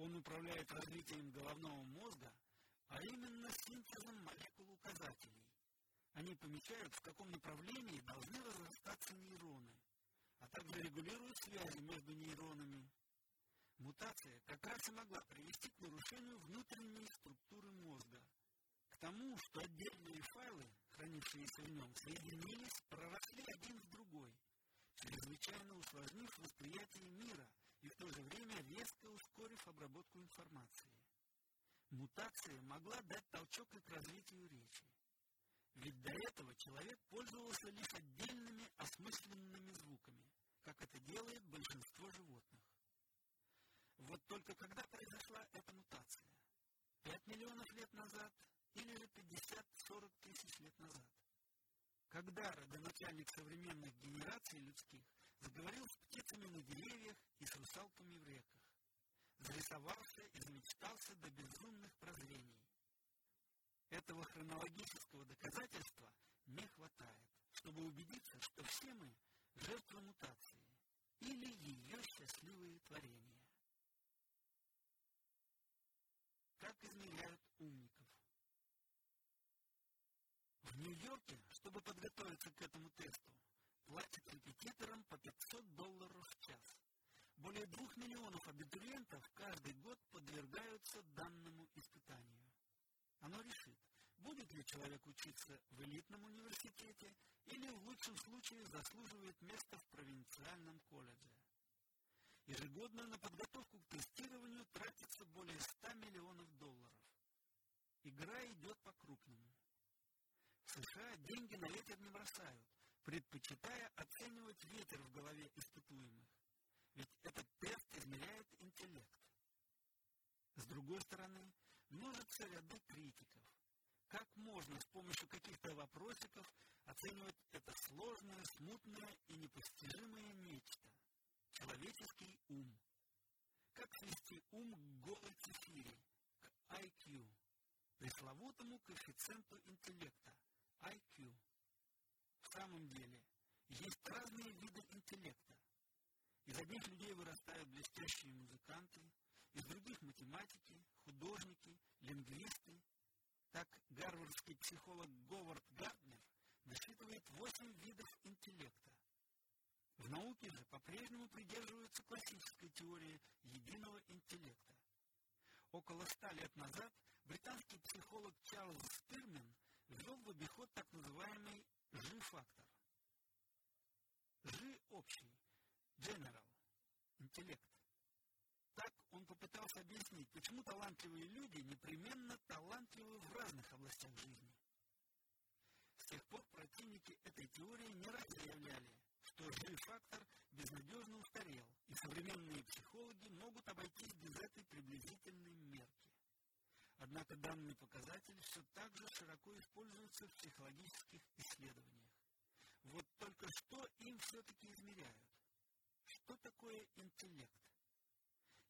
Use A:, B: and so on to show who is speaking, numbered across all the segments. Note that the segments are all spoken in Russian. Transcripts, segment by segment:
A: Он управляет развитием головного мозга, а именно синтезом молекул указателей. Они помечают, в каком направлении должны разрастаться нейроны, а также регулируют связи между нейронами. Мутация как раз и могла привести к нарушению внутренней структуры мозга, к тому, что отдельные файлы, хранившиеся в нем, соединились, проросли один в другой, чрезвычайно усложнив восприятие мира и в то же время резко ускорив обработку информации. Мутация могла дать толчок к развитию речи. Ведь до этого человек пользовался лишь отдельными осмысленными звуками, как это делает большинство животных. Вот только когда произошла эта мутация? Пять миллионов лет назад или же 50-40 тысяч лет назад? Когда родоначальник современных генераций людских заговорил с птицами на деревьях и с русалками в реках, зарисовался и замечтался до безумных прозрений. Этого хронологического доказательства не хватает, чтобы убедиться, что все мы – жертвы мутации или ее счастливые творения. Как измеряют умников? В Нью-Йорке, чтобы подготовиться к этому тесту, платят репетиторам по 500 долларов. Более двух миллионов абитуриентов каждый год подвергаются данному испытанию. Оно решит, будет ли человек учиться в элитном университете или в лучшем случае заслуживает места в провинциальном колледже. Ежегодно на подготовку к тестированию тратится более 100 миллионов долларов. Игра идет по-крупному. В США деньги на ветер не бросают, предпочитая оценивать ветер в голове испытуемых. Ведь этот тест измеряет интеллект. С другой стороны, множатся ряды критиков. Как можно с помощью каких-то вопросиков оценивать это сложное, смутное и непостижимое нечто? Человеческий ум. Как свести ум к голой цифире, к IQ, пресловутому коэффициенту интеллекта, IQ. В самом деле, есть разные виды интеллекта. Из одних людей вырастают блестящие музыканты, из других математики, художники, лингвисты. Так гарвардский психолог Говард Гарднер насчитывает восемь видов интеллекта. В науке же по-прежнему придерживаются классической теории единого интеллекта. Около ста лет назад британский психолог Чарльз Стирмен ввел в обиход так называемый G-фактор. G общий, general, интеллект. Так он попытался объяснить, почему талантливые люди непременно талантливы в разных областях жизни. С тех пор противники этой теории не раз заявляли, что G-фактор безнадежно устарел, и современные психологи могут обойтись без этой приблизительной мерки. Однако данный показатель все так же широко используется в психологических исследованиях. Вот только что им все-таки измеряют? Что такое интеллект?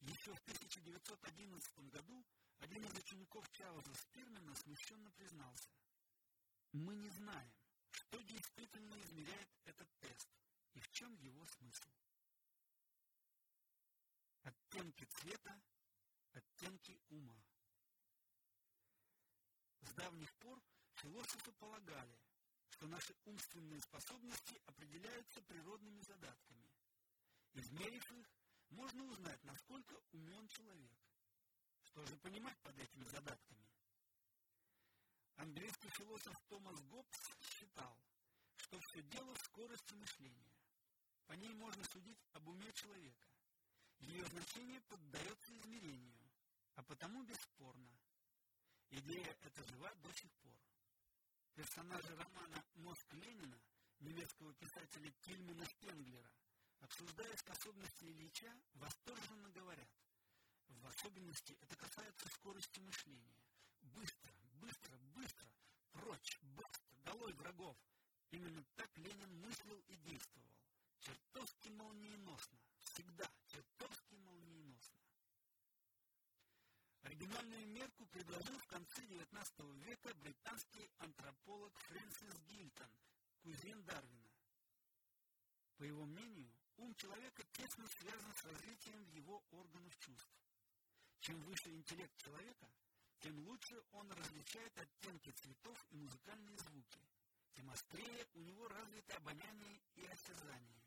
A: Еще в 1911 году один из учеников Чарльза Спирмена смущенно признался. Мы не знаем, что действительно измеряет этот тест и в чем его смысл. Оттенки цвета, оттенки ума. С давних пор философы полагали, что наши умственные способности определяются природными задатками. Измерив их, можно узнать, насколько умен человек. Что же понимать под этими задатками? Английский философ Томас Гоббс считал, что все дело в скорости мышления. По ней можно судить об уме человека. Ее значение поддается измерению, а потому бесспорно – Идея эта жива до сих пор. Персонажи романа «Мозг Ленина» немецкого писателя Тильмана Стенглера, обсуждая способности Ильича, восторженно говорят. В особенности это касается скорости мышления. Быстро, быстро, быстро, прочь, быстро, долой врагов. Именно так Ленин мыслил и действовал. Чертовски молниеносно. Всегда чертовски молниеносно. Оригинальную мерку предложил в конце XIX века британский антрополог Фрэнсис Гильтон, кузен Дарвина. По его мнению, ум человека тесно связан с развитием его органов чувств. Чем выше интеллект человека, тем лучше он различает оттенки цветов и музыкальные звуки, тем острее у него развито обоняние и осязание.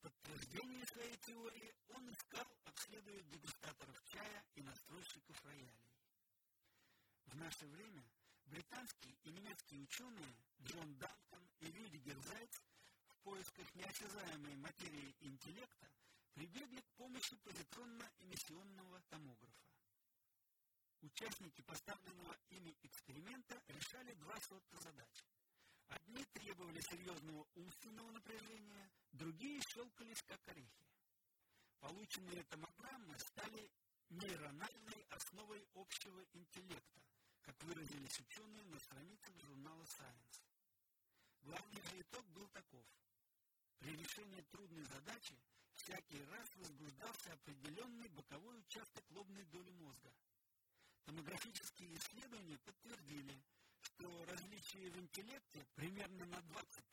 A: Подтверждение своей теории он искал, обследуя дегустаторов чая и настройщиков роялей. В наше время британские и немецкие ученые Джон Далтон и Рюдигер Зайц поисках неосязаемой материи интеллекта прибегли к помощи позитронно-эмиссионного томографа. Участники поставленного ими эксперимента решали два сорта задач. Одни требовали серьезного умственного напряжения, другие щелкались как орехи. Полученные томограммы стали нейрональной основой общего интеллекта, как выразились ученые на страницах журнала Science. Главный же итог был таков. При решении трудной задачи всякий раз возбуждался определенный боковой участок лобной доли мозга. Томографические исследования подтвердили, что различие в интеллекте примерно на 20% зависит